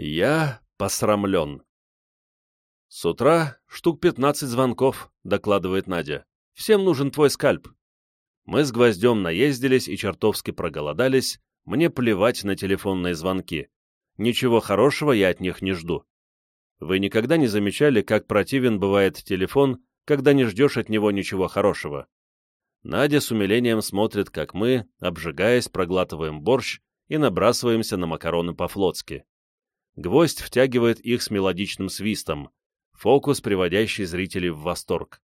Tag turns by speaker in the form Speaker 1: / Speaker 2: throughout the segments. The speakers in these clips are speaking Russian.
Speaker 1: Я посрамлен. С утра штук пятнадцать звонков, докладывает Надя. Всем нужен твой скальп. Мы с Гвоздем наездились и чертовски проголодались, мне плевать на телефонные звонки. Ничего хорошего я от них не жду. Вы никогда не замечали, как противен бывает телефон, когда не ждешь от него ничего хорошего? Надя с умилением смотрит, как мы, обжигаясь, проглатываем борщ и набрасываемся на макароны по-флотски. Гвоздь втягивает их с мелодичным свистом, фокус, приводящий зрителей в восторг.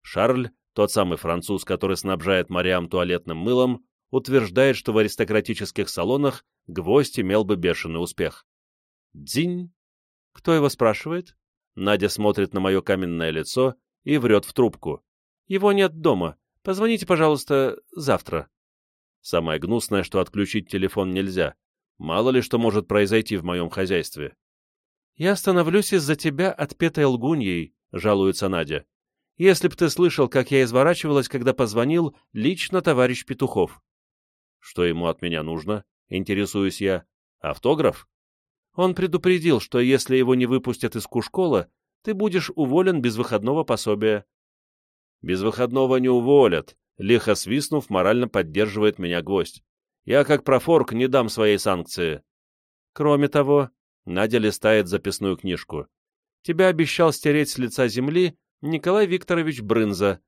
Speaker 1: Шарль, тот самый француз, который снабжает Мариам туалетным мылом, утверждает, что в аристократических салонах гвоздь имел бы бешеный успех. Дзинь! Кто его спрашивает? Надя смотрит на мое каменное лицо и врет в трубку. Его нет дома. Позвоните, пожалуйста, завтра. Самое гнусное, что отключить телефон нельзя. Мало ли что может произойти в моем хозяйстве. «Я становлюсь из-за тебя отпетой лгуньей», — жалуется Надя. «Если б ты слышал, как я изворачивалась, когда позвонил лично товарищ Петухов». «Что ему от меня нужно?» — интересуюсь я. «Автограф?» Он предупредил, что если его не выпустят из кушкола, ты будешь уволен без выходного пособия. Без выходного не уволят, лихо свистнув, морально поддерживает меня гвоздь. Я, как профорк, не дам своей санкции. Кроме того, Надя листает записную книжку. Тебя обещал стереть с лица земли Николай Викторович Брынза.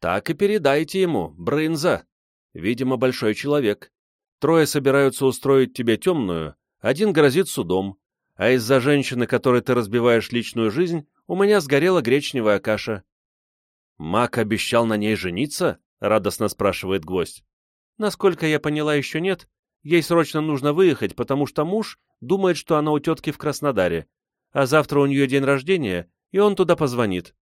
Speaker 1: Так и передайте ему, Брынза. Видимо, большой человек. Трое собираются устроить тебе темную, один грозит судом, а из-за женщины, которой ты разбиваешь личную жизнь, у меня сгорела гречневая каша. Мак обещал на ней жениться? — радостно спрашивает гвоздь. Насколько я поняла, еще нет. Ей срочно нужно выехать, потому что муж думает, что она у тетки в Краснодаре, а завтра у нее день рождения, и он туда позвонит.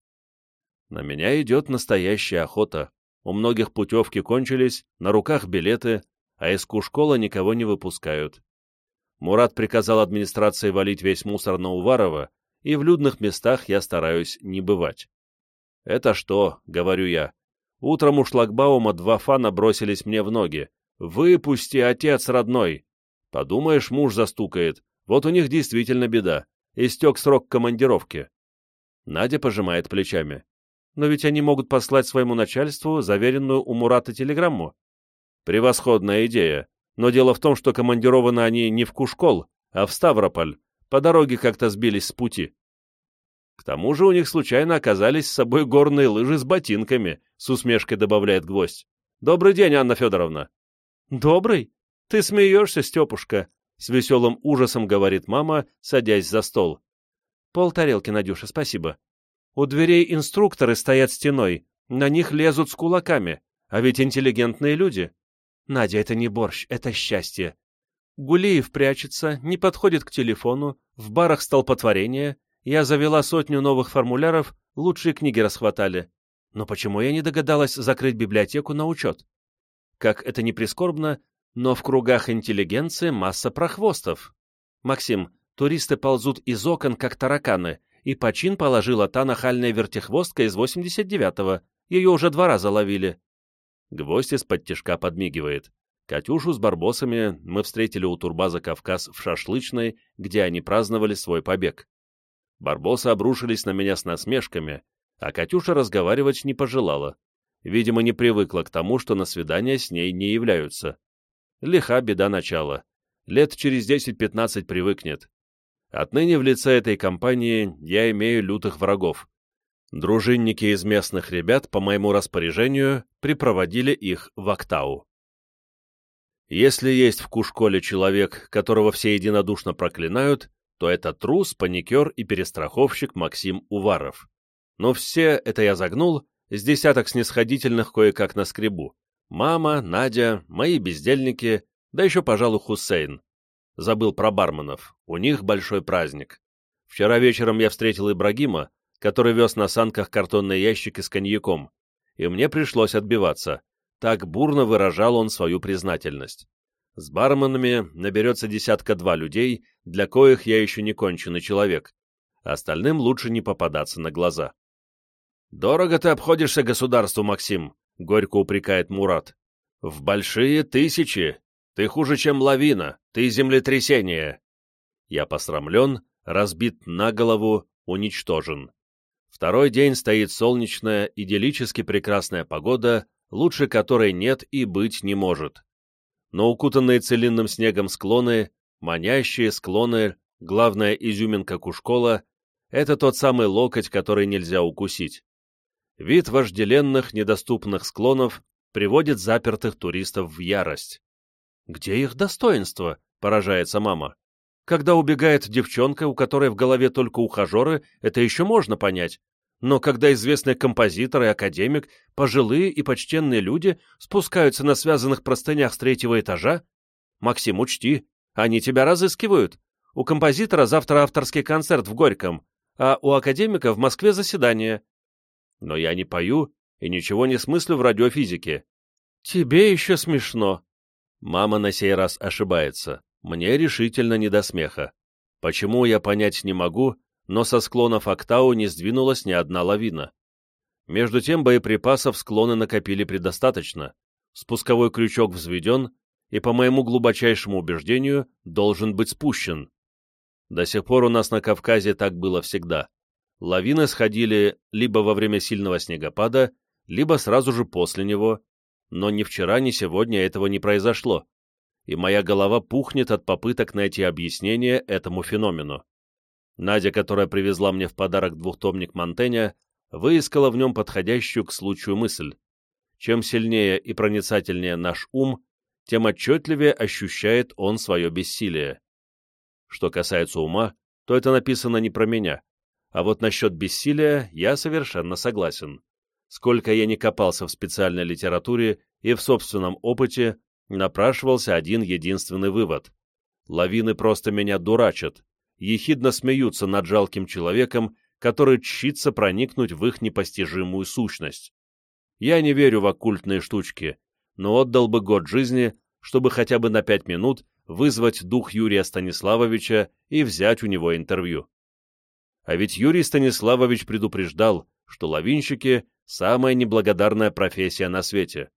Speaker 1: На меня идет настоящая охота. У многих путевки кончились, на руках билеты, а из Кушкола никого не выпускают. Мурат приказал администрации валить весь мусор на Уварова, и в людных местах я стараюсь не бывать. «Это что?» — говорю я. Утром у шлагбаума два фана бросились мне в ноги. «Выпусти, отец родной!» Подумаешь, муж застукает. Вот у них действительно беда. Истек срок командировки. Надя пожимает плечами. Но ведь они могут послать своему начальству заверенную у Мурата телеграмму. Превосходная идея. Но дело в том, что командированы они не в Кушкол, а в Ставрополь. По дороге как-то сбились с пути. К тому же у них случайно оказались с собой горные лыжи с ботинками, с усмешкой добавляет гвоздь. Добрый день, Анна Федоровна. Добрый? Ты смеешься, Степушка, с веселым ужасом говорит мама, садясь за стол. Пол тарелки, Надюша, спасибо. У дверей инструкторы стоят стеной, на них лезут с кулаками, а ведь интеллигентные люди. Надя, это не борщ, это счастье. Гулиев прячется, не подходит к телефону, в барах столпотворение, я завела сотню новых формуляров, лучшие книги расхватали. Но почему я не догадалась закрыть библиотеку на учет? Как это не прискорбно, но в кругах интеллигенции масса прохвостов. Максим, туристы ползут из окон, как тараканы, и почин положила та нахальная вертихвостка из 89-го. Ее уже два раза ловили. Гвоздь из-под тишка подмигивает. Катюшу с барбосами мы встретили у турбаза «Кавказ» в шашлычной, где они праздновали свой побег. Барбосы обрушились на меня с насмешками, а Катюша разговаривать не пожелала. Видимо, не привыкла к тому, что на свидания с ней не являются. Лиха беда начала. Лет через 10-15 привыкнет. Отныне в лице этой компании я имею лютых врагов. Дружинники из местных ребят по моему распоряжению припроводили их в Актау. Если есть в Кушколе человек, которого все единодушно проклинают, то это трус, паникер и перестраховщик Максим Уваров. Но все, это я загнул, с десяток снисходительных кое-как на скребу. Мама, Надя, мои бездельники, да еще, пожалуй, Хусейн. Забыл про барменов, у них большой праздник. Вчера вечером я встретил Ибрагима, который вез на санках картонные ящики с коньяком, и мне пришлось отбиваться. Так бурно выражал он свою признательность. С барменами наберется десятка-два людей, для коих я еще не конченый человек. Остальным лучше не попадаться на глаза. «Дорого ты обходишься государству, Максим», — горько упрекает Мурат. «В большие тысячи. Ты хуже, чем лавина. Ты землетрясение». Я посрамлен, разбит на голову, уничтожен. Второй день стоит солнечная, идиллически прекрасная погода, лучше которой нет и быть не может. Но укутанные целинным снегом склоны, манящие склоны, главная изюминка Кушкола — это тот самый локоть, который нельзя укусить. Вид вожделенных, недоступных склонов приводит запертых туристов в ярость. «Где их достоинство?» — поражается мама. Когда убегает девчонка, у которой в голове только ухажеры, это еще можно понять. Но когда известный композитор и академик, пожилые и почтенные люди спускаются на связанных простынях с третьего этажа, Максим, учти, они тебя разыскивают. У композитора завтра авторский концерт в Горьком, а у академика в Москве заседание. Но я не пою и ничего не смыслю в радиофизике. Тебе еще смешно. Мама на сей раз ошибается. Мне решительно не до смеха. Почему, я понять не могу, но со склонов Октау не сдвинулась ни одна лавина. Между тем боеприпасов склоны накопили предостаточно, спусковой крючок взведен и, по моему глубочайшему убеждению, должен быть спущен. До сих пор у нас на Кавказе так было всегда. Лавины сходили либо во время сильного снегопада, либо сразу же после него, но ни вчера, ни сегодня этого не произошло и моя голова пухнет от попыток найти объяснение этому феномену. Надя, которая привезла мне в подарок двухтомник Монтэня, выискала в нем подходящую к случаю мысль. Чем сильнее и проницательнее наш ум, тем отчетливее ощущает он свое бессилие. Что касается ума, то это написано не про меня, а вот насчет бессилия я совершенно согласен. Сколько я не копался в специальной литературе и в собственном опыте, напрашивался один единственный вывод. Лавины просто меня дурачат, ехидно смеются над жалким человеком, который чтится проникнуть в их непостижимую сущность. Я не верю в оккультные штучки, но отдал бы год жизни, чтобы хотя бы на пять минут вызвать дух Юрия Станиславовича и взять у него интервью. А ведь Юрий Станиславович предупреждал, что лавинщики – самая неблагодарная профессия на свете.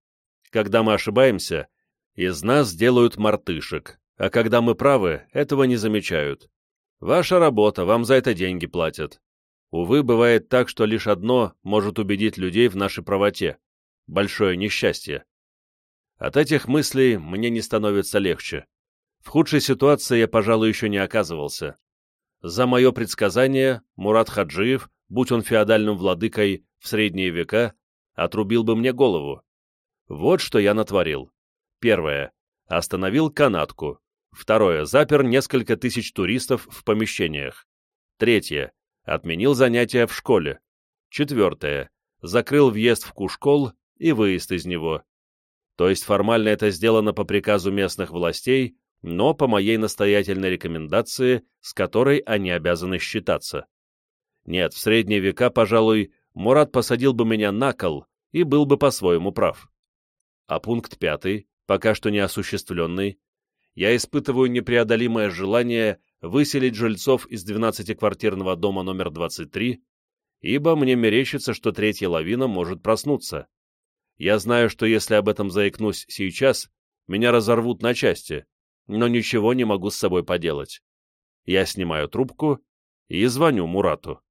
Speaker 1: Когда мы ошибаемся, из нас делают мартышек, а когда мы правы, этого не замечают. Ваша работа, вам за это деньги платят. Увы, бывает так, что лишь одно может убедить людей в нашей правоте — большое несчастье. От этих мыслей мне не становится легче. В худшей ситуации я, пожалуй, еще не оказывался. За мое предсказание Мурат Хаджиев, будь он феодальным владыкой в средние века, отрубил бы мне голову. Вот что я натворил. Первое. Остановил канатку. Второе. Запер несколько тысяч туристов в помещениях. Третье. Отменил занятия в школе. Четвертое. Закрыл въезд в Кушкол и выезд из него. То есть формально это сделано по приказу местных властей, но по моей настоятельной рекомендации, с которой они обязаны считаться. Нет, в средние века, пожалуй, Мурат посадил бы меня на кол и был бы по-своему прав. А пункт пятый пока что неосуществленный, я испытываю непреодолимое желание выселить жильцов из 12-квартирного дома номер 23, ибо мне мерещится, что третья лавина может проснуться. Я знаю, что если об этом заикнусь сейчас, меня разорвут на части, но ничего не могу с собой поделать. Я снимаю трубку и звоню Мурату.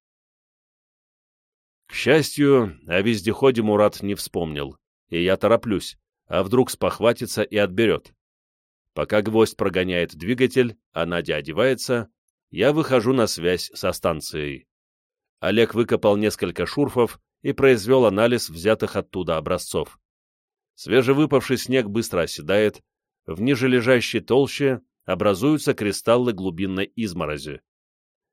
Speaker 1: К счастью, о вездеходе Мурат не вспомнил, и я тороплюсь а вдруг спохватится и отберет. Пока гвоздь прогоняет двигатель, а Надя одевается, я выхожу на связь со станцией. Олег выкопал несколько шурфов и произвел анализ взятых оттуда образцов. Свежевыпавший снег быстро оседает, в нижележащей толще образуются кристаллы глубинной изморози.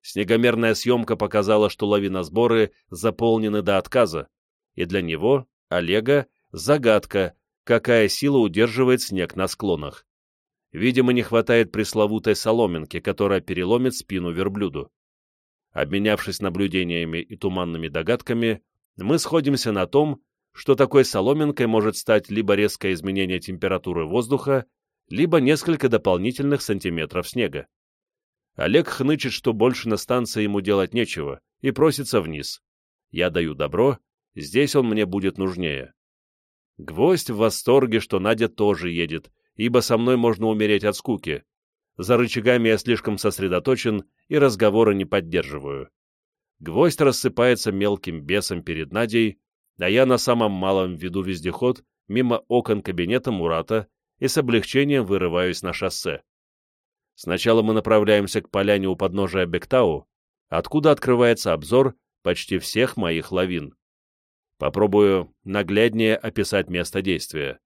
Speaker 1: Снегомерная съемка показала, что лавиносборы заполнены до отказа, и для него, Олега, загадка, какая сила удерживает снег на склонах. Видимо, не хватает пресловутой соломинки, которая переломит спину верблюду. Обменявшись наблюдениями и туманными догадками, мы сходимся на том, что такой соломинкой может стать либо резкое изменение температуры воздуха, либо несколько дополнительных сантиметров снега. Олег хнычет, что больше на станции ему делать нечего, и просится вниз. Я даю добро, здесь он мне будет нужнее. Гвоздь в восторге, что Надя тоже едет, ибо со мной можно умереть от скуки. За рычагами я слишком сосредоточен и разговора не поддерживаю. Гвоздь рассыпается мелким бесом перед Надей, а я на самом малом веду вездеход мимо окон кабинета Мурата и с облегчением вырываюсь на шоссе. Сначала мы направляемся к поляне у подножия Бектау, откуда открывается обзор почти всех моих лавин. Попробую нагляднее описать место действия.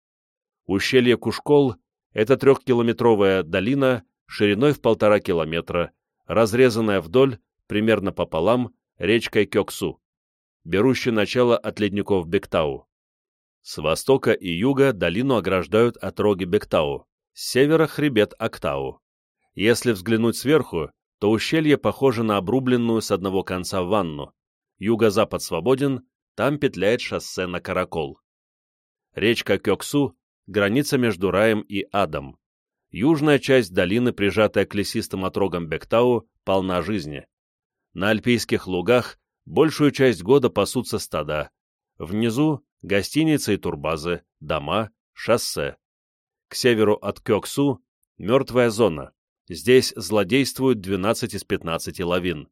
Speaker 1: Ущелье Кушкол — это трехкилометровая долина шириной в полтора километра, разрезанная вдоль, примерно пополам, речкой Кёксу, берущей начало от ледников Бектау. С востока и юга долину ограждают отроги Бектау, с севера — хребет Актау. Если взглянуть сверху, то ущелье похоже на обрубленную с одного конца ванну. Юго-запад свободен, там петляет шоссе на Каракол. Речка Кёксу — граница между раем и адом. Южная часть долины, прижатая к лесистым отрогам Бектау, полна жизни. На альпийских лугах большую часть года пасутся стада. Внизу — гостиницы и турбазы, дома, шоссе. К северу от Кёксу — мертвая зона. Здесь злодействуют 12 из 15 лавин.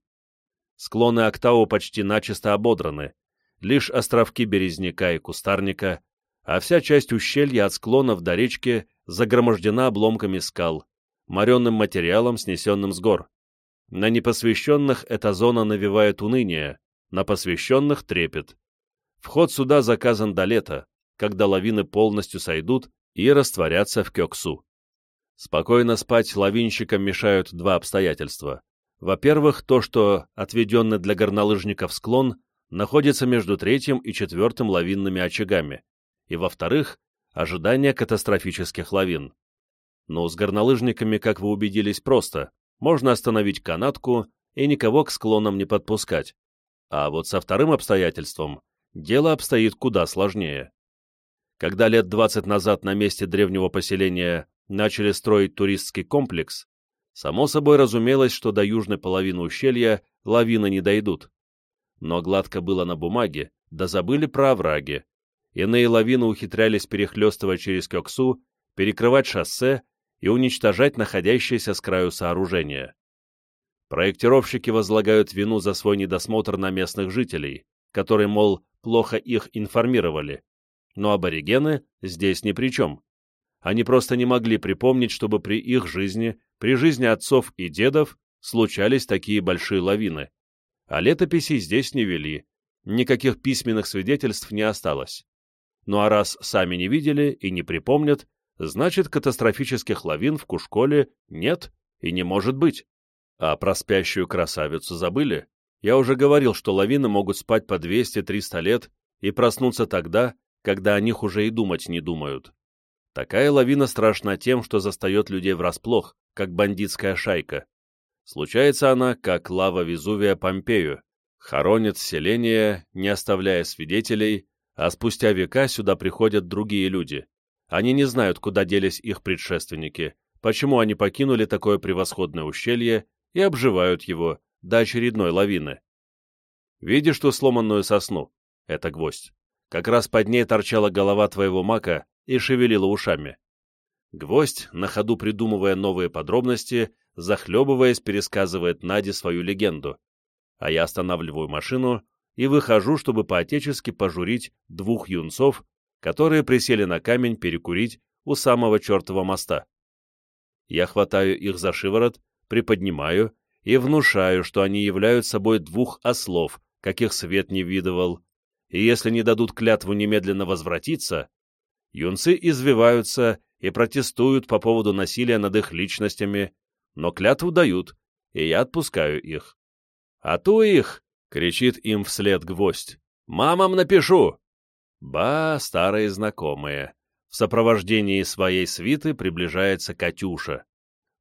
Speaker 1: Склоны Октау почти начисто ободраны, лишь островки березняка и кустарника, а вся часть ущелья от склонов до речки загромождена обломками скал, моренным материалом, снесенным с гор. На непосвященных эта зона навевает уныние, на посвященных — трепет. Вход сюда заказан до лета, когда лавины полностью сойдут и растворятся в Кёксу. Спокойно спать лавинщикам мешают два обстоятельства. Во-первых, то, что отведенный для горнолыжников склон находится между третьим и четвертым лавинными очагами, и, во-вторых, ожидание катастрофических лавин. Но с горнолыжниками, как вы убедились, просто. Можно остановить канатку и никого к склонам не подпускать. А вот со вторым обстоятельством дело обстоит куда сложнее. Когда лет 20 назад на месте древнего поселения начали строить туристский комплекс, само собой разумелось, что до южной половины ущелья лавины не дойдут. Но гладко было на бумаге, да забыли про овраги. Иные лавины ухитрялись перехлестывать через Кёксу, перекрывать шоссе и уничтожать находящиеся с краю сооружения. Проектировщики возлагают вину за свой недосмотр на местных жителей, которые, мол, плохо их информировали. Но аборигены здесь ни при чем. Они просто не могли припомнить, чтобы при их жизни, при жизни отцов и дедов, случались такие большие лавины. А летописей здесь не вели, никаких письменных свидетельств не осталось. Ну а раз сами не видели и не припомнят, значит катастрофических лавин в Кушколе нет и не может быть. А про спящую красавицу забыли? Я уже говорил, что лавины могут спать по 200-300 лет и проснуться тогда, когда о них уже и думать не думают. Такая лавина страшна тем, что застает людей врасплох, как бандитская шайка. Случается она, как лава Везувия Помпею, хоронит селение, не оставляя свидетелей, а спустя века сюда приходят другие люди. Они не знают, куда делись их предшественники, почему они покинули такое превосходное ущелье и обживают его до очередной лавины. Видишь ту сломанную сосну? Это гвоздь. Как раз под ней торчала голова твоего мака, и шевелила ушами. Гвоздь, на ходу придумывая новые подробности, захлебываясь, пересказывает Наде свою легенду, а я останавливаю машину и выхожу, чтобы по-отечески пожурить двух юнцов, которые присели на камень перекурить у самого чертова моста. Я хватаю их за шиворот, приподнимаю и внушаю, что они являются собой двух ослов, каких свет не видывал, и если не дадут клятву немедленно возвратиться, Юнцы извиваются и протестуют по поводу насилия над их личностями, но клятву дают, и я отпускаю их. «А то их!» — кричит им вслед гвоздь. «Мамам напишу!» Ба, старые знакомые. В сопровождении своей свиты приближается Катюша.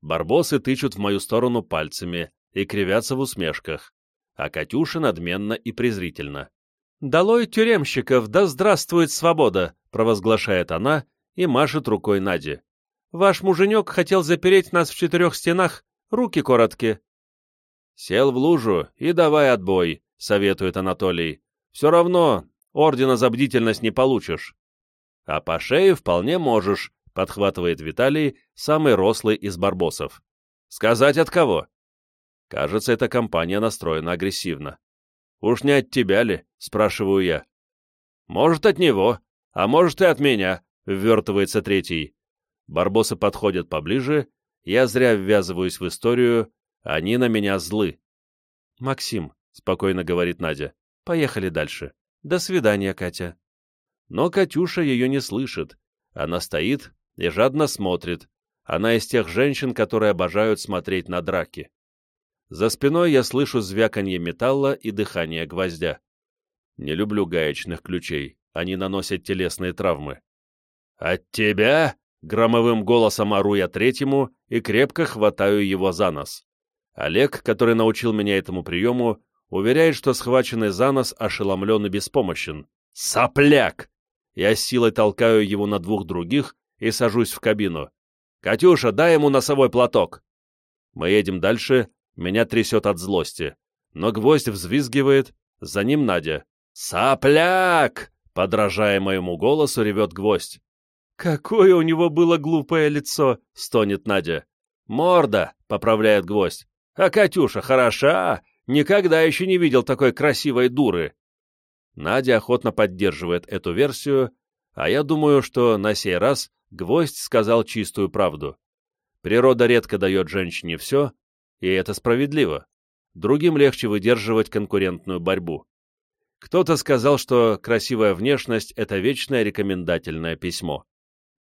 Speaker 1: Барбосы тычут в мою сторону пальцами и кривятся в усмешках, а Катюша надменно и презрительно. «Долой тюремщиков, да здравствует свобода!» — провозглашает она и машет рукой Наде. «Ваш муженек хотел запереть нас в четырех стенах, руки короткие». «Сел в лужу и давай отбой», — советует Анатолий. «Все равно ордена за бдительность не получишь». «А по шее вполне можешь», — подхватывает Виталий, самый рослый из барбосов. Сказать от кого? Кажется, эта компания настроена агрессивно. Уж не от тебя ли? Спрашиваю я. Может, от него, а может и от меня, ввертывается третий. Барбосы подходят поближе, я зря ввязываюсь в историю, они на меня злы. «Максим», — спокойно говорит Надя, — «поехали дальше. До свидания, Катя». Но Катюша ее не слышит. Она стоит и жадно смотрит. Она из тех женщин, которые обожают смотреть на драки. За спиной я слышу звяканье металла и дыхание гвоздя. Не люблю гаечных ключей, они наносят телесные травмы. «От тебя?» — громовым голосом ору я третьему и крепко хватаю его за нос. Олег, который научил меня этому приему, уверяет, что схваченный за нос ошеломлен и беспомощен. «Сопляк!» Я силой толкаю его на двух других и сажусь в кабину. «Катюша, дай ему носовой платок!» Мы едем дальше, меня трясет от злости. Но гвоздь взвизгивает, за ним Надя. «Сопляк!» — подражая моему голосу, ревет гвоздь. «Какое у него было глупое лицо!» — стонет Надя. «Морда!» — поправляет гвоздь. А Катюша хороша, никогда еще не видел такой красивой дуры. Надя охотно поддерживает эту версию, а я думаю, что на сей раз Гвоздь сказал чистую правду. Природа редко дает женщине все, и это справедливо. Другим легче выдерживать конкурентную борьбу. Кто-то сказал, что красивая внешность — это вечное рекомендательное письмо.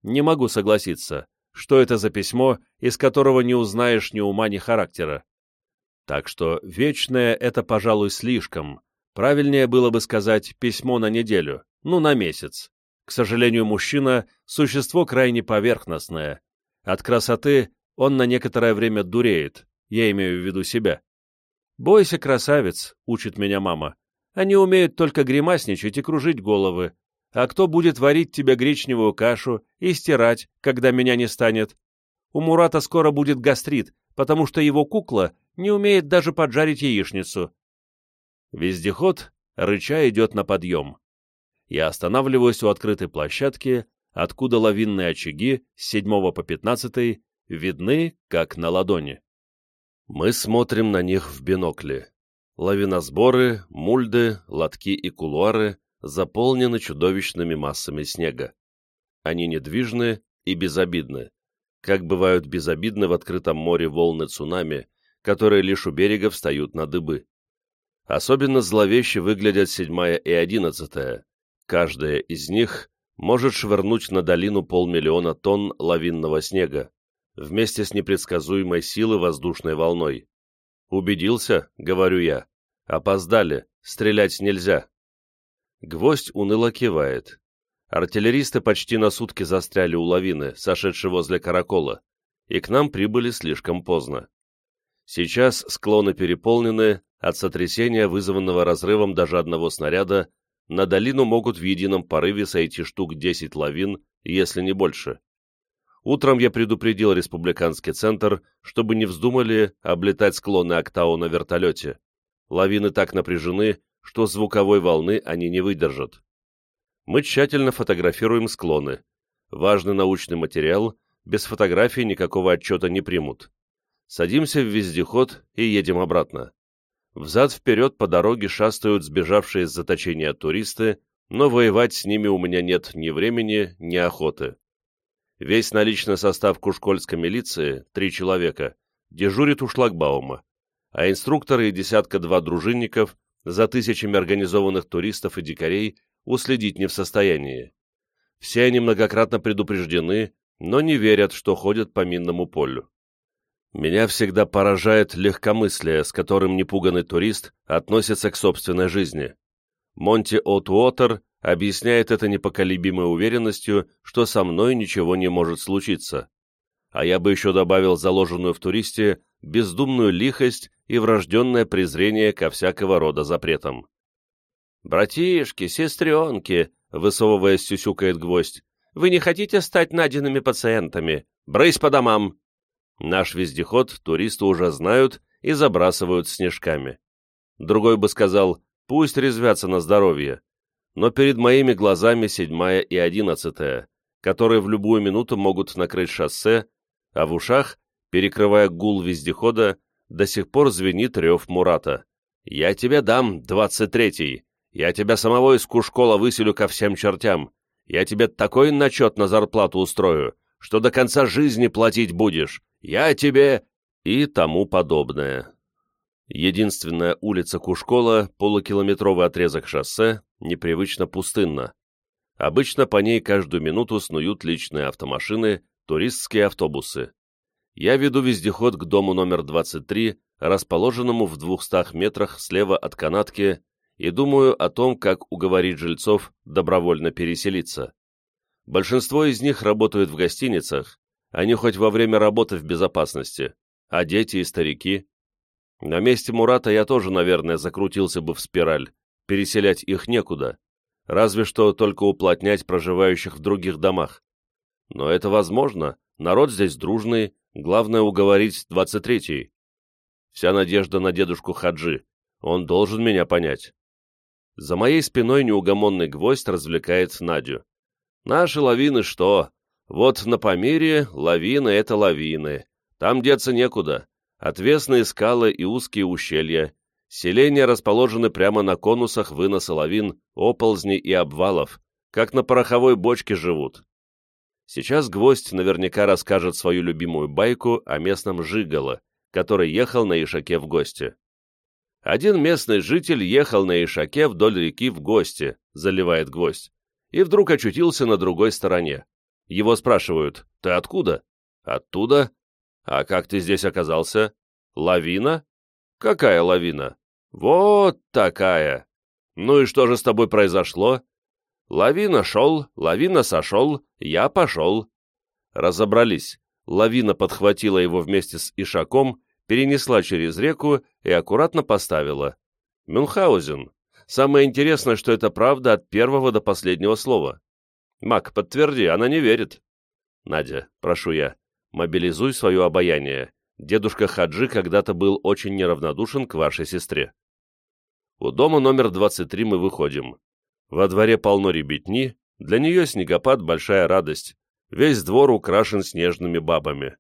Speaker 1: Не могу согласиться, что это за письмо, из которого не узнаешь ни ума, ни характера. Так что вечное — это, пожалуй, слишком. Правильнее было бы сказать письмо на неделю, ну, на месяц. К сожалению, мужчина — существо крайне поверхностное. От красоты он на некоторое время дуреет, я имею в виду себя. «Бойся, красавец», — учит меня мама. «Они умеют только гримасничать и кружить головы. А кто будет варить тебе гречневую кашу и стирать, когда меня не станет? У Мурата скоро будет гастрит, потому что его кукла не умеет даже поджарить яичницу. Вездеход, рыча, идет на подъем. Я останавливаюсь у открытой площадки, откуда лавинные очаги с 7 по 15 видны, как на ладони. Мы смотрим на них в бинокле. Лавиносборы, мульды, лотки и кулуары заполнены чудовищными массами снега. Они недвижны и безобидны, как бывают безобидны в открытом море волны цунами, которые лишь у берега встают на дыбы. Особенно зловеще выглядят седьмая и одиннадцатая. Каждая из них может швырнуть на долину полмиллиона тонн лавинного снега, вместе с непредсказуемой силой воздушной волной. «Убедился?» — говорю я. «Опоздали. Стрелять нельзя». Гвоздь уныло кивает. Артиллеристы почти на сутки застряли у лавины, сошедшей возле Каракола, и к нам прибыли слишком поздно. Сейчас склоны переполнены, от сотрясения, вызванного разрывом даже одного снаряда, на долину могут в едином порыве сойти штук 10 лавин, если не больше. Утром я предупредил республиканский центр, чтобы не вздумали облетать склоны Октау на вертолете. Лавины так напряжены, что звуковой волны они не выдержат. Мы тщательно фотографируем склоны. Важный научный материал, без фотографий никакого отчета не примут. Садимся в вездеход и едем обратно. Взад-вперед по дороге шастают сбежавшие из заточения туристы, но воевать с ними у меня нет ни времени, ни охоты. Весь наличный состав кушкольской милиции, три человека, дежурит у шлагбаума, а инструкторы и десятка-два дружинников за тысячами организованных туристов и дикарей уследить не в состоянии. Все они многократно предупреждены, но не верят, что ходят по минному полю. Меня всегда поражает легкомыслие, с которым непуганный турист относится к собственной жизни. Монти Отуотер объясняет это непоколебимой уверенностью, что со мной ничего не может случиться. А я бы еще добавил заложенную в туристе бездумную лихость и врожденное презрение ко всякого рода запретам. «Братишки, сестренки», — высовываясь, сюсюкает гвоздь, «вы не хотите стать найденными пациентами? Брысь по домам!» Наш вездеход туристы уже знают и забрасывают снежками. Другой бы сказал, пусть резвятся на здоровье. Но перед моими глазами седьмая и одиннадцатая, которые в любую минуту могут накрыть шоссе, а в ушах Перекрывая гул вездехода, до сих пор звенит рев Мурата. «Я тебе дам, двадцать третий! Я тебя самого из Кушкола выселю ко всем чертям! Я тебе такой начет на зарплату устрою, что до конца жизни платить будешь! Я тебе...» и тому подобное. Единственная улица Кушкола, полукилометровый отрезок шоссе, непривычно пустынна. Обычно по ней каждую минуту снуют личные автомашины, туристские автобусы. Я веду вездеход к дому номер 23, расположенному в 200 метрах слева от канатки, и думаю о том, как уговорить жильцов добровольно переселиться. Большинство из них работают в гостиницах, они хоть во время работы в безопасности, а дети и старики. На месте Мурата я тоже, наверное, закрутился бы в спираль, переселять их некуда, разве что только уплотнять проживающих в других домах. Но это возможно, народ здесь дружный, Главное уговорить двадцать третий. Вся надежда на дедушку Хаджи. Он должен меня понять. За моей спиной неугомонный гвоздь развлекает Надю. Наши лавины что? Вот на Памире лавины — это лавины. Там деться некуда. Отвесные скалы и узкие ущелья. Селения расположены прямо на конусах выноса лавин, оползней и обвалов, как на пороховой бочке живут. Сейчас Гвоздь наверняка расскажет свою любимую байку о местном Жигало, который ехал на Ишаке в гости. Один местный житель ехал на Ишаке вдоль реки в гости, заливает Гвоздь, и вдруг очутился на другой стороне. Его спрашивают, ты откуда? Оттуда. А как ты здесь оказался? Лавина? Какая лавина? Вот такая. Ну и что же с тобой произошло? Лавина шел, лавина сошел, я пошел. Разобрались. Лавина подхватила его вместе с Ишаком, перенесла через реку и аккуратно поставила. Мюнхгаузен. Самое интересное, что это правда от первого до последнего слова. Мак, подтверди, она не верит. Надя, прошу я, мобилизуй свое обаяние. Дедушка Хаджи когда-то был очень неравнодушен к вашей сестре. У дома номер 23 мы выходим. Во дворе полно ребятни, для нее снегопад — большая радость, весь двор украшен снежными бабами.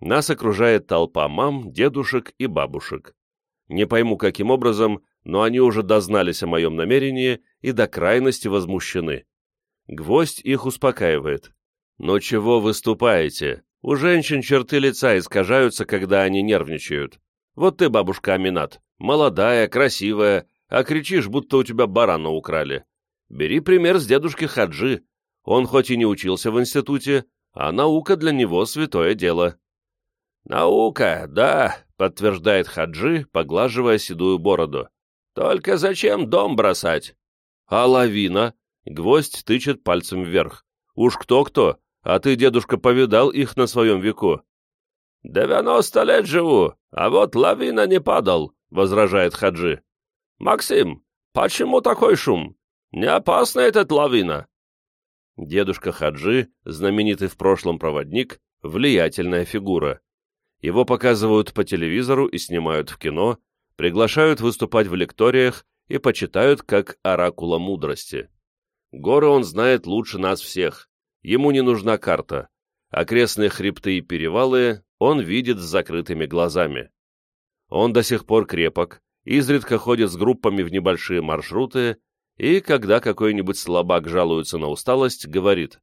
Speaker 1: Нас окружает толпа мам, дедушек и бабушек. Не пойму, каким образом, но они уже дознались о моем намерении и до крайности возмущены. Гвоздь их успокаивает. «Но чего выступаете? У женщин черты лица искажаются, когда они нервничают. Вот ты, бабушка Аминат, молодая, красивая, а кричишь, будто у тебя барана украли. Бери пример с дедушки Хаджи. Он хоть и не учился в институте, а наука для него святое дело. «Наука, да», — подтверждает Хаджи, поглаживая седую бороду. «Только зачем дом бросать?» «А лавина?» — гвоздь тычет пальцем вверх. «Уж кто-кто, а ты, дедушка, повидал их на своем веку». «Девяносто лет живу, а вот лавина не падал», — возражает Хаджи. «Максим, почему такой шум? Не опасна эта лавина?» Дедушка Хаджи, знаменитый в прошлом проводник, влиятельная фигура. Его показывают по телевизору и снимают в кино, приглашают выступать в лекториях и почитают как оракула мудрости. Горы он знает лучше нас всех, ему не нужна карта. Окрестные хребты и перевалы он видит с закрытыми глазами. Он до сих пор крепок, изредка ходит с группами в небольшие маршруты и, когда какой-нибудь слабак жалуется на усталость, говорит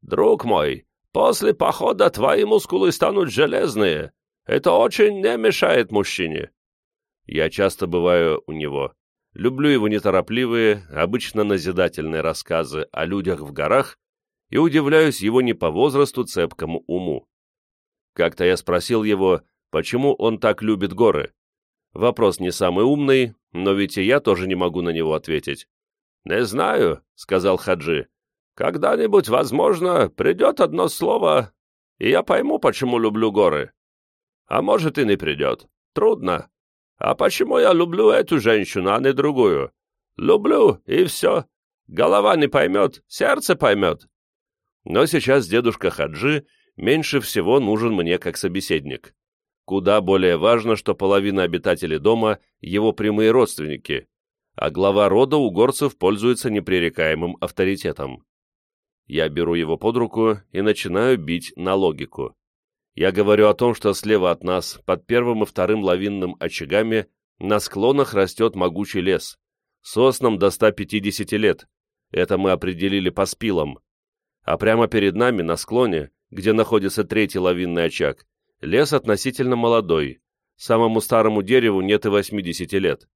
Speaker 1: «Друг мой, после похода твои мускулы станут железные. Это очень не мешает мужчине». Я часто бываю у него. Люблю его неторопливые, обычно назидательные рассказы о людях в горах и удивляюсь его не по возрасту цепкому уму. Как-то я спросил его, почему он так любит горы. Вопрос не самый умный, но ведь и я тоже не могу на него ответить. «Не знаю», — сказал Хаджи. «Когда-нибудь, возможно, придет одно слово, и я пойму, почему люблю горы. А может, и не придет. Трудно. А почему я люблю эту женщину, а не другую? Люблю, и все. Голова не поймет, сердце поймет». Но сейчас дедушка Хаджи меньше всего нужен мне как собеседник. Куда более важно, что половина обитателей дома – его прямые родственники, а глава рода у горцев пользуется непререкаемым авторитетом. Я беру его под руку и начинаю бить на логику. Я говорю о том, что слева от нас, под первым и вторым лавинным очагами, на склонах растет могучий лес. Соснам до 150 лет. Это мы определили по спилам. А прямо перед нами, на склоне, где находится третий лавинный очаг, лес относительно молодой. Самому старому дереву нет и 80 лет.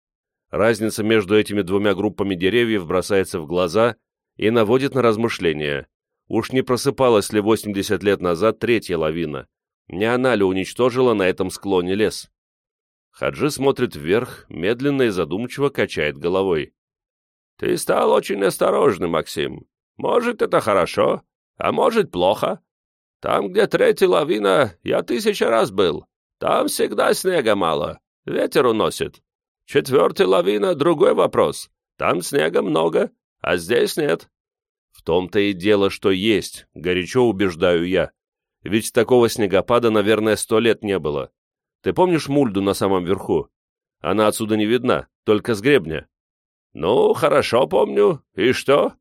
Speaker 1: Разница между этими двумя группами деревьев бросается в глаза и наводит на размышления. Уж не просыпалась ли 80 лет назад третья лавина? Не она ли уничтожила на этом склоне лес? Хаджи смотрит вверх, медленно и задумчиво качает головой. «Ты стал очень осторожным, Максим. Может, это хорошо, а может, плохо. Там, где третья лавина, я тысяча раз был. Там всегда снега мало, ветер уносит. Четвертая лавина — другой вопрос. Там снега много, а здесь нет». «В том-то и дело, что есть», — горячо убеждаю я. Ведь такого снегопада, наверное, сто лет не было. Ты помнишь мульду на самом верху? Она отсюда не видна, только с гребня. Ну, хорошо помню. И что?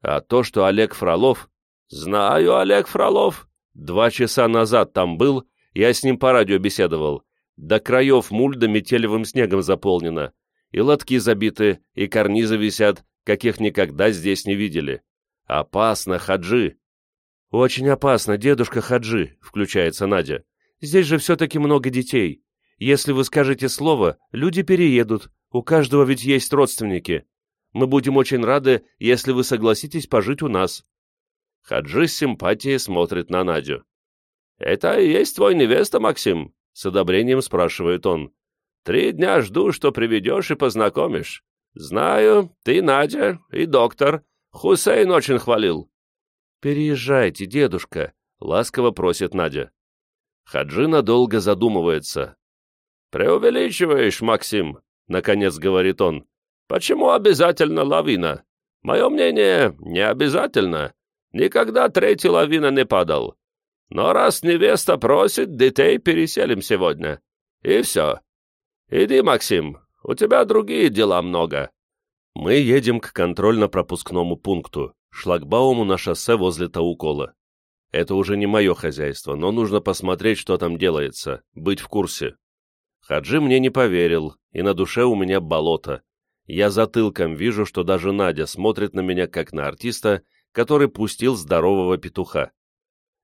Speaker 1: А то, что Олег Фролов... Знаю, Олег Фролов. Два часа назад там был, я с ним по радио беседовал. До краев мульда метелевым снегом заполнена. И лотки забиты, и карнизы висят, каких никогда здесь не видели. Опасно, Хаджи. «Очень опасно, дедушка Хаджи», — включается Надя. «Здесь же все-таки много детей. Если вы скажете слово, люди переедут. У каждого ведь есть родственники. Мы будем очень рады, если вы согласитесь пожить у нас». Хаджи с симпатией смотрит на Надю. «Это и есть твой невеста, Максим?» — с одобрением спрашивает он. «Три дня жду, что приведешь и познакомишь. Знаю, ты Надя и доктор. Хусейн очень хвалил.
Speaker 2: «Переезжайте, дедушка», — ласково просит Надя.
Speaker 1: Хаджи надолго задумывается.
Speaker 3: «Преувеличиваешь, Максим», — наконец говорит он. «Почему обязательно лавина? Мое мнение, не обязательно. Никогда третий лавина не падал. Но раз невеста просит, детей переселим сегодня. И все. Иди, Максим, у тебя другие дела много».
Speaker 1: Мы едем к контрольно-пропускному пункту шлагбауму на шоссе возле Таукола. Это уже не мое хозяйство, но нужно посмотреть, что там делается, быть в курсе. Хаджи мне не поверил, и на душе у меня болото. Я затылком вижу, что даже Надя смотрит на меня как на артиста, который пустил здорового петуха.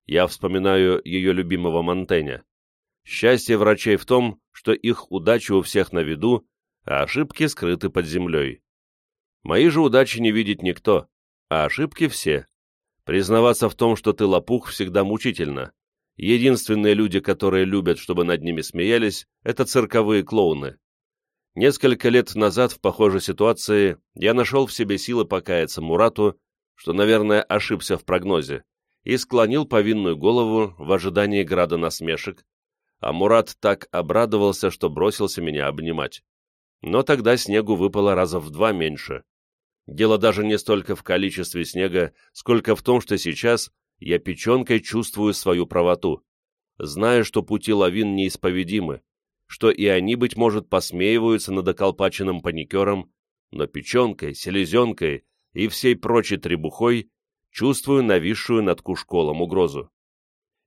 Speaker 1: Я вспоминаю ее любимого Монтэня. Счастье врачей в том, что их удача у всех на виду, а ошибки скрыты под землей. Мои же удачи не видит никто, а ошибки все. Признаваться в том, что ты лопух, всегда мучительно. Единственные люди, которые любят, чтобы над ними смеялись, это цирковые клоуны. Несколько лет назад в похожей ситуации я нашел в себе силы покаяться Мурату, что, наверное, ошибся в прогнозе, и склонил повинную голову в ожидании града насмешек, а Мурат так обрадовался, что бросился меня обнимать. Но тогда снегу выпало раза в два меньше. Дело даже не столько в количестве снега, сколько в том, что сейчас я печенкой чувствую свою правоту, зная, что пути лавин неисповедимы, что и они, быть может, посмеиваются над околпаченным паникером, но печенкой, селезенкой и всей прочей требухой чувствую нависшую над кушколом угрозу.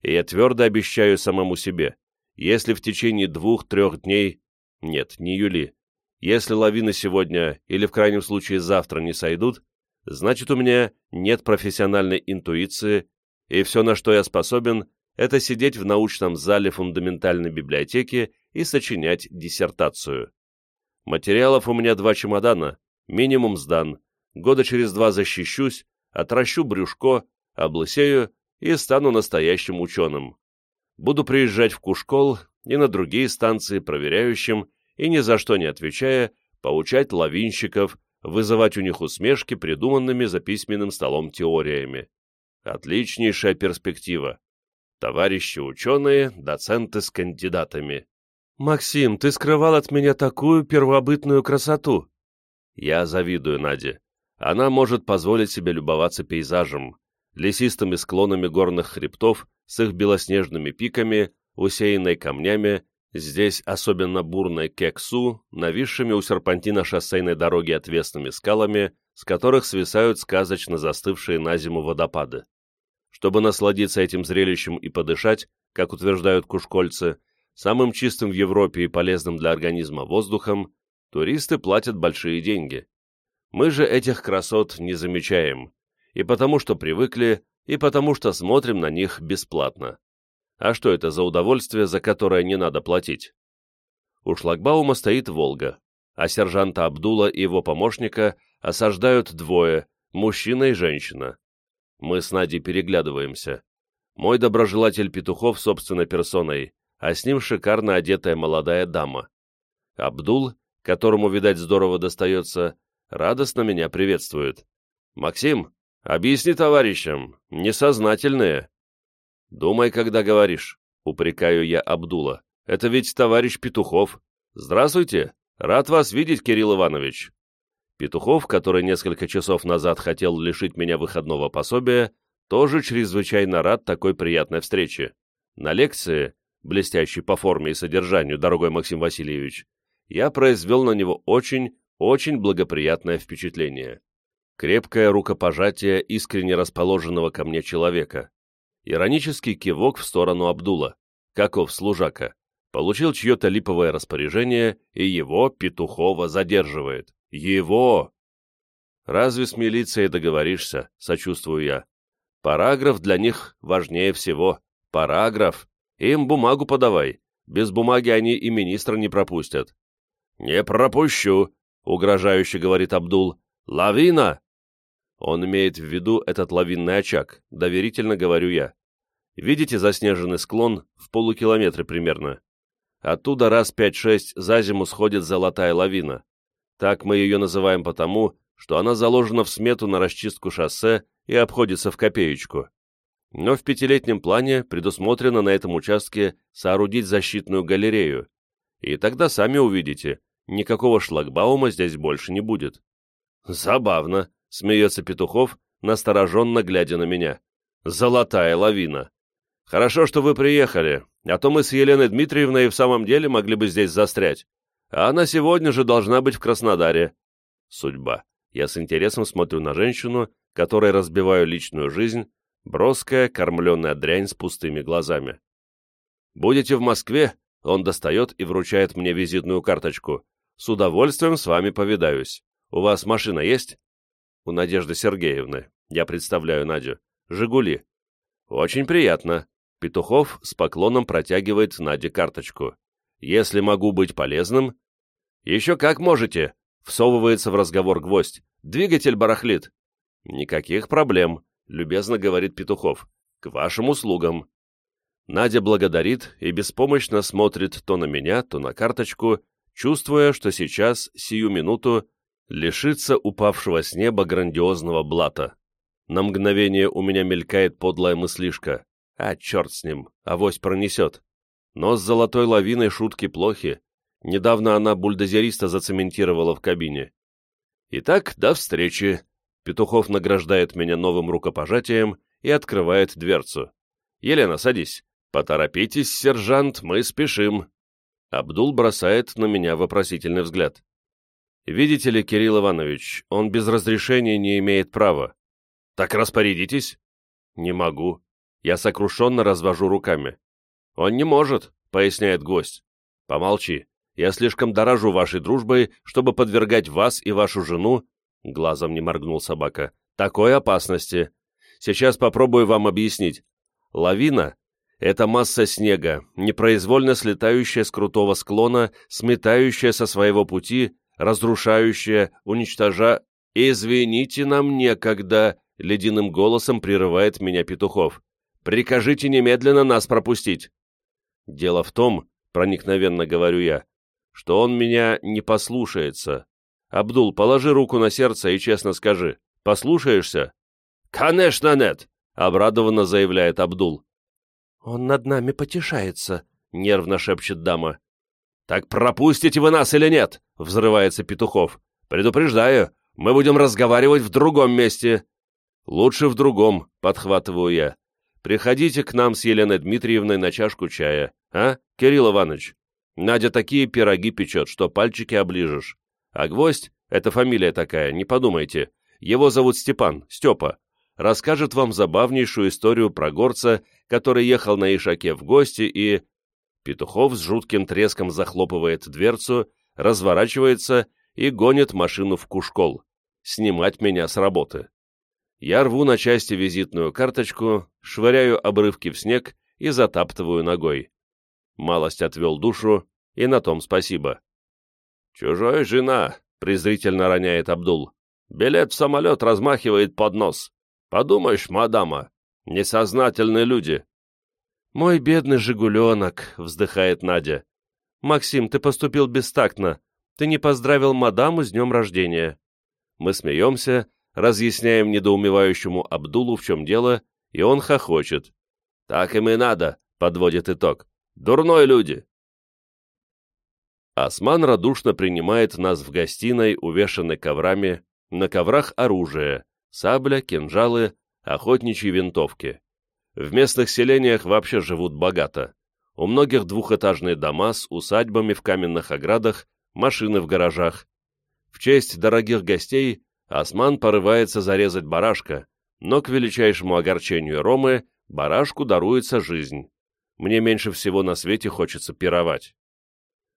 Speaker 1: И я твердо обещаю самому себе, если в течение двух-трех дней, нет, не Юли, если лавины сегодня или в крайнем случае завтра не сойдут, значит у меня нет профессиональной интуиции, и все, на что я способен, это сидеть в научном зале фундаментальной библиотеки и сочинять диссертацию. Материалов у меня два чемодана, минимум сдан, года через два защищусь, отращу брюшко, облысею и стану настоящим ученым. Буду приезжать в Кушкол и на другие станции проверяющим и ни за что не отвечая, поучать лавинщиков, вызывать у них усмешки придуманными за письменным столом теориями. Отличнейшая перспектива. Товарищи ученые, доценты с кандидатами.
Speaker 2: «Максим, ты скрывал от меня такую первобытную красоту!»
Speaker 1: Я завидую Наде. Она может позволить себе любоваться пейзажем, лесистыми склонами горных хребтов с их белоснежными пиками, усеянной камнями Здесь особенно бурной кексу, нависшими у серпантина шоссейной дороги отвесными скалами, с которых свисают сказочно застывшие на зиму водопады. Чтобы насладиться этим зрелищем и подышать, как утверждают кушкольцы, самым чистым в Европе и полезным для организма воздухом, туристы платят большие деньги. Мы же этих красот не замечаем, и потому что привыкли, и потому что смотрим на них бесплатно. А что это за удовольствие, за которое не надо платить? У шлагбаума стоит «Волга», а сержанта Абдула и его помощника осаждают двое, мужчина и женщина. Мы с Надей переглядываемся. Мой доброжелатель Петухов собственной персоной, а с ним шикарно одетая молодая дама. Абдул, которому, видать, здорово достается, радостно меня приветствует. «Максим, объясни товарищам, несознательные». «Думай, когда говоришь», — упрекаю я Абдула. «Это ведь товарищ Петухов. Здравствуйте, рад вас видеть, Кирилл Иванович». Петухов, который несколько часов назад хотел лишить меня выходного пособия, тоже чрезвычайно рад такой приятной встрече. На лекции, блестящей по форме и содержанию, дорогой Максим Васильевич, я произвел на него очень, очень благоприятное впечатление. Крепкое рукопожатие искренне расположенного ко мне человека. Иронический кивок в сторону Абдула. Каков служака. Получил чье-то липовое распоряжение, и его, Петухова, задерживает. Его! Разве с милицией договоришься, сочувствую я. Параграф для них важнее всего. Параграф. Им бумагу подавай. Без бумаги они и министра не пропустят. Не пропущу, угрожающе говорит Абдул. Лавина! Он имеет в виду этот лавинный очаг, доверительно говорю я. Видите заснеженный склон в полукилометре примерно? Оттуда раз пять-шесть за зиму сходит золотая лавина. Так мы ее называем потому, что она заложена в смету на расчистку шоссе и обходится в копеечку. Но в пятилетнем плане предусмотрено на этом участке соорудить защитную галерею. И тогда сами увидите, никакого шлагбаума здесь больше не будет. Забавно, смеется Петухов, настороженно глядя на меня. Золотая лавина. Хорошо, что вы приехали, а то мы с Еленой Дмитриевной в самом деле могли бы здесь застрять а она сегодня же должна быть в Краснодаре. Судьба. Я с интересом смотрю на женщину, которой разбиваю личную жизнь, броская, кормленная дрянь с пустыми глазами. «Будете в Москве?» Он достает и вручает мне визитную карточку. «С удовольствием с вами повидаюсь. У вас машина есть?» «У Надежды Сергеевны. Я представляю Надю. «Жигули». «Очень приятно». Петухов с поклоном протягивает Наде карточку. «Если могу быть полезным, «Еще как можете!» — всовывается в разговор гвоздь. «Двигатель барахлит!» «Никаких проблем», — любезно говорит Петухов. «К вашим услугам!» Надя благодарит и беспомощно смотрит то на меня, то на карточку, чувствуя, что сейчас, сию минуту, лишится упавшего с неба грандиозного блата. На мгновение у меня мелькает подлая мыслишка. А, черт с ним, авось пронесет. Но с золотой лавиной шутки плохи, Недавно она бульдозериста зацементировала в кабине. Итак, до встречи. Петухов награждает меня новым рукопожатием и открывает дверцу. Елена, садись. Поторопитесь, сержант, мы спешим. Абдул бросает на меня вопросительный взгляд. Видите ли, Кирилл Иванович, он без разрешения не имеет права. Так распорядитесь. Не могу. Я сокрушенно развожу руками. Он не может, поясняет гость. Помолчи. Я слишком дорожу вашей дружбой, чтобы подвергать вас и вашу жену, глазом не моргнул собака, такой опасности. Сейчас попробую вам объяснить. Лавина — это масса снега, непроизвольно слетающая с крутого склона, сметающая со своего пути, разрушающая, уничтожа... «Извините нам некогда», — ледяным голосом прерывает меня Петухов. «Прикажите немедленно нас пропустить». «Дело в том», — проникновенно говорю я, что он меня не послушается. Абдул, положи руку на сердце и честно скажи, послушаешься? «Конечно нет!» — обрадованно заявляет Абдул.
Speaker 2: «Он над нами потешается», — нервно шепчет дама.
Speaker 3: «Так пропустите вы нас или нет?» — взрывается Петухов. «Предупреждаю, мы будем разговаривать в другом месте».
Speaker 1: «Лучше в другом», — подхватываю я. «Приходите к нам с Еленой Дмитриевной на чашку чая, а, Кирилл Иванович?» Надя такие пироги печет, что пальчики оближешь. А Гвоздь — это фамилия такая, не подумайте. Его зовут Степан, Степа. расскажет вам забавнейшую историю про горца, который ехал на Ишаке в гости и... Петухов с жутким треском захлопывает дверцу, разворачивается и гонит машину в Кушкол, снимать меня с работы. Я рву на части визитную карточку, швыряю обрывки в снег и затаптываю ногой. Малость отвел душу, и на том спасибо. «Чужой жена», — презрительно роняет Абдул. «Билет в самолет размахивает под нос. Подумаешь, мадама, несознательные люди».
Speaker 2: «Мой бедный жигуленок», — вздыхает Надя. «Максим, ты поступил бестактно. Ты не поздравил мадаму с днем рождения». Мы смеемся, разъясняем недоумевающему Абдулу, в чем дело, и он хохочет. «Так им и надо», — подводит итог. «Дурной люди». Осман радушно принимает нас в гостиной, увешанной коврами, на коврах оружие, сабля, кинжалы, охотничьи винтовки. В местных селениях вообще живут богато. У многих двухэтажные дома с усадьбами в каменных оградах, машины в гаражах. В честь дорогих гостей Осман порывается зарезать барашка, но к величайшему огорчению Ромы барашку даруется жизнь. Мне меньше всего на свете хочется пировать.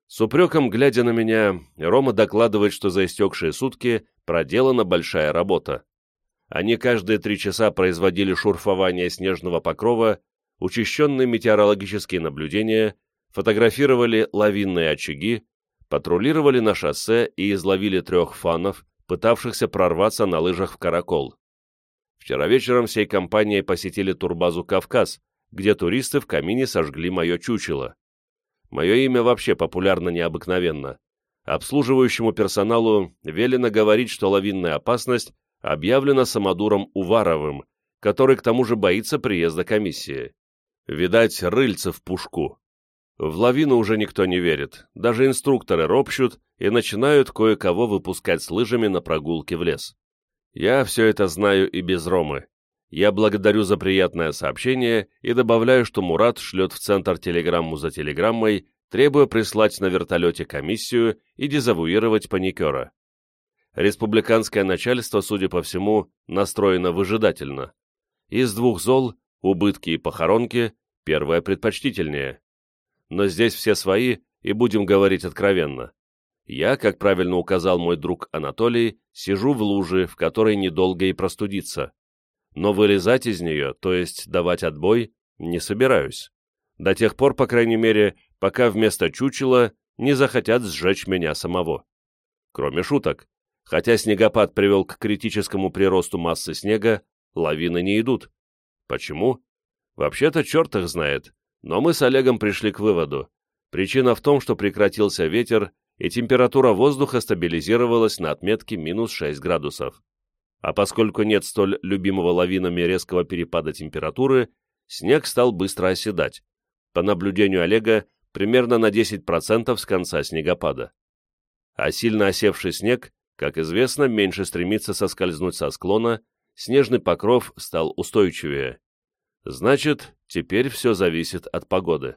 Speaker 2: С упреком, глядя на меня, Рома докладывает, что за истекшие сутки проделана большая работа. Они каждые три часа производили шурфование снежного покрова, учащенные метеорологические наблюдения, фотографировали лавинные очаги, патрулировали на шоссе и изловили трех фанов, пытавшихся прорваться на лыжах в Каракол. Вчера вечером всей компанией посетили турбазу «Кавказ», где туристы в камине сожгли мое чучело. Мое имя вообще популярно необыкновенно. Обслуживающему персоналу велено говорить, что лавинная опасность объявлена самодуром Уваровым, который к тому же боится приезда комиссии. Видать, рыльце в пушку. В лавину уже никто не верит, даже инструкторы ропщут и начинают кое-кого выпускать с лыжами на прогулки в лес. Я все это знаю и без Ромы. Я благодарю за приятное сообщение и добавляю, что Мурат шлет в центр телеграмму за телеграммой, требуя прислать на вертолете комиссию и дезавуировать паникера. Республиканское начальство, судя по всему, настроено выжидательно. Из двух зол, убытки и похоронки, первое предпочтительнее. Но здесь все свои, и будем говорить откровенно. Я, как правильно указал мой друг Анатолий, сижу в луже, в которой недолго и простудиться но вылезать из нее, то есть давать отбой, не собираюсь. До тех пор, по крайней мере, пока вместо чучела не захотят сжечь меня самого. Кроме шуток, хотя снегопад привел к критическому приросту массы снега, лавины не идут. Почему? Вообще-то черт их знает, но мы с Олегом пришли к выводу. Причина в том, что прекратился ветер, и температура воздуха стабилизировалась на отметке минус 6 градусов. А поскольку нет столь любимого лавинами резкого перепада температуры, снег стал быстро оседать. По наблюдению Олега, примерно на 10% с конца снегопада. А сильно осевший снег, как известно, меньше стремится соскользнуть со склона, снежный покров стал устойчивее. Значит, теперь все зависит от погоды.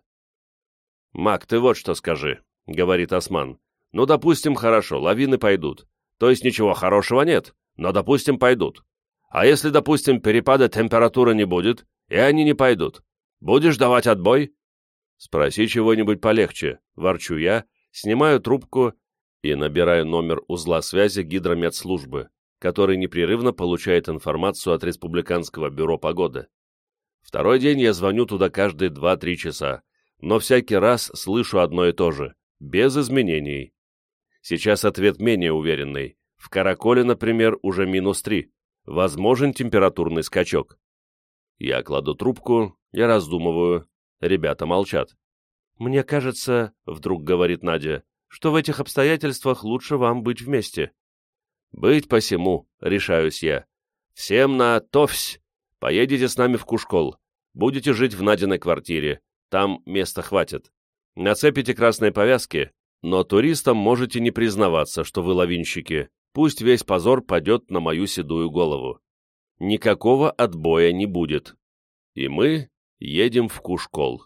Speaker 2: «Мак, ты вот что скажи», — говорит Осман. «Ну, допустим, хорошо, лавины пойдут. То есть ничего хорошего нет но, допустим, пойдут. А если, допустим, перепада температуры не будет, и они не пойдут, будешь давать отбой? Спроси чего-нибудь полегче, ворчу я, снимаю трубку и набираю номер узла связи гидрометслужбы, который непрерывно получает информацию от Республиканского бюро погоды. Второй день я звоню туда каждые 2-3 часа, но всякий раз слышу одно и то же, без изменений. Сейчас ответ менее уверенный, в Караколе, например, уже минус три. Возможен температурный скачок. Я кладу трубку, я раздумываю. Ребята молчат. «Мне кажется, — вдруг говорит Надя, — что в этих обстоятельствах лучше вам быть вместе». «Быть посему», — решаюсь я. «Всем на Товсь. Поедете с нами в Кушкол. Будете жить в Надиной квартире. Там места хватит. Нацепите красные повязки, но туристам можете не признаваться, что вы лавинщики пусть весь позор падет на мою седую голову. Никакого отбоя не будет. И мы едем в Кушкол.